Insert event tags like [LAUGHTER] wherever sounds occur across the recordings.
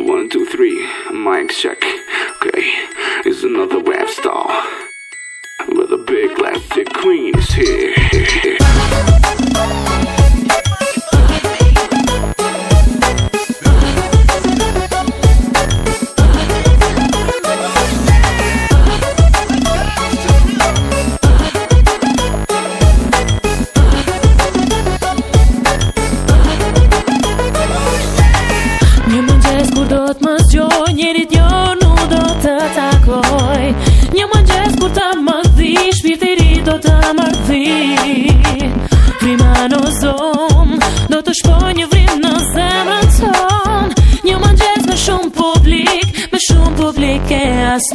One, two, three, mic check. Okay, it's another rap star. But the big plastic queen is here. Sot më zgjoj njëri t'jo nuk do të takoj Një më gjes kur të më dhi Shpirë do të më rdi Prima në zom Do të shpoj një vrit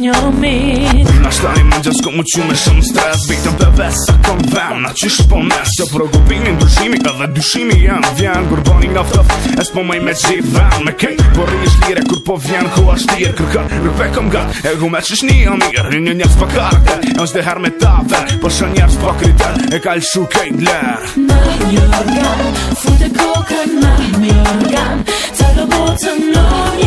just know me Na shtani mund gjatë s'ko mu qu me shumë stres Bitëm për besë sa kom vem Na qish po mes Që jo për rëgubimin dushimi Për dushimi janë vjen Kur boni nga fëtëf Es po me i me gjithë vend Me kej Por i ish lire Kur po vjen Ku ashtë tjerë Kërkër Nuk ve kom gat E gu me qish një mirë Një njës për karakter E mështë dhe her me ta ven po shë njërës për kriter E ka lëshu kejnë ler Ma njërgan Fute kokën Ma njërgan Ta do botë në nj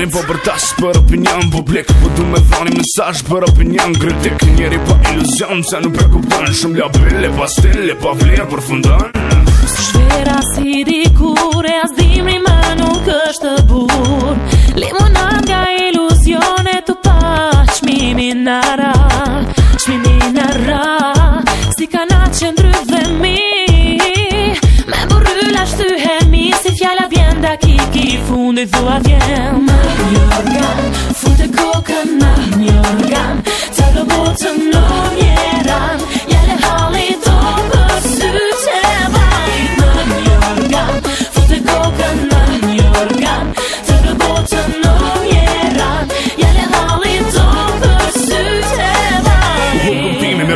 thonim po për tas për opinion publik Po du me thonim mesaj për opinion kritik Njeri pa iluzion se nuk prekupton Shumë ljabile pa stile pa vlerë për fundon Shvera si rikë qui font des va-viens. Mallorca.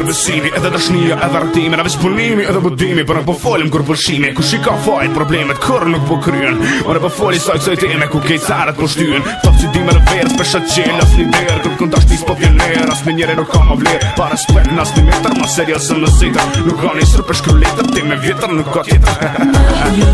përvësimi Edhe të edhe rëtimi, edhe visë Edhe budimi, për në po folim kur përshimi Ku shi ka fajt, problemet kërë nuk po kryen O në po foli sajt sajtë të eme ku kejtë sarët po shtyen Tho që di me verë, për shëtë qenë Asë një verë, kërë kënda shtis po vjenër as një njëre nuk ka më vlerë Pare s'pen, as një metër, ma serja së në sitër Nuk ka një sërë për shkru letër, ti me vjetër nuk ka tjetër [LAUGHS]